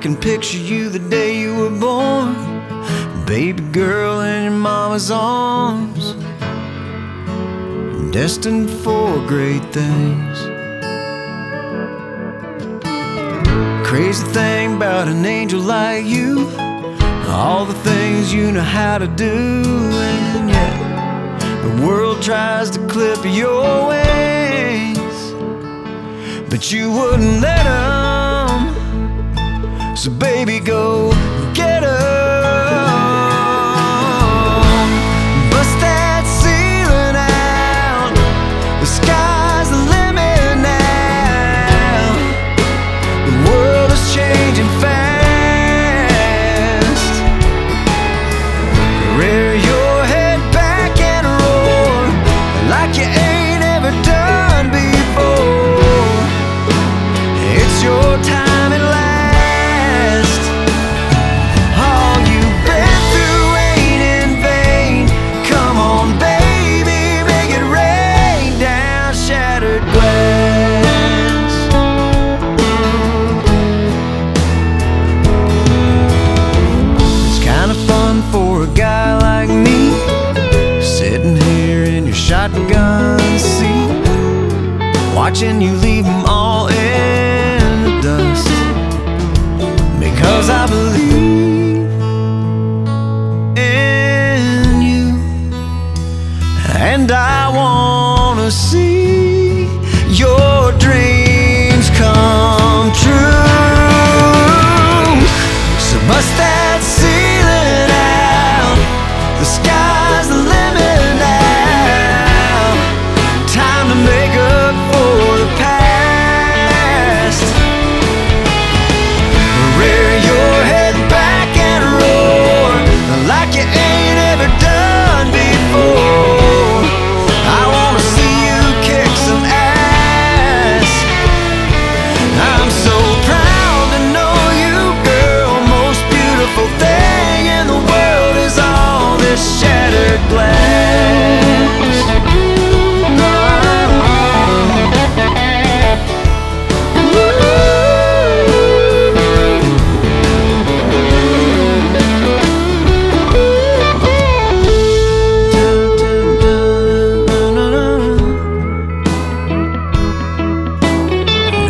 can picture you the day you were born. Baby girl in your mama's arms. Destined for great things. Crazy thing about an angel like you. All the things you know how to do, and yet the world tries to clip your wings, but you wouldn't let them. So, baby, go get 'em. watching you leave them all in the dust. Because I believe in you, and I wanna see.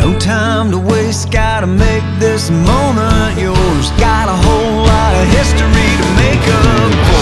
No time to waste, gotta make this moment yours. Got a whole lot of history to make up.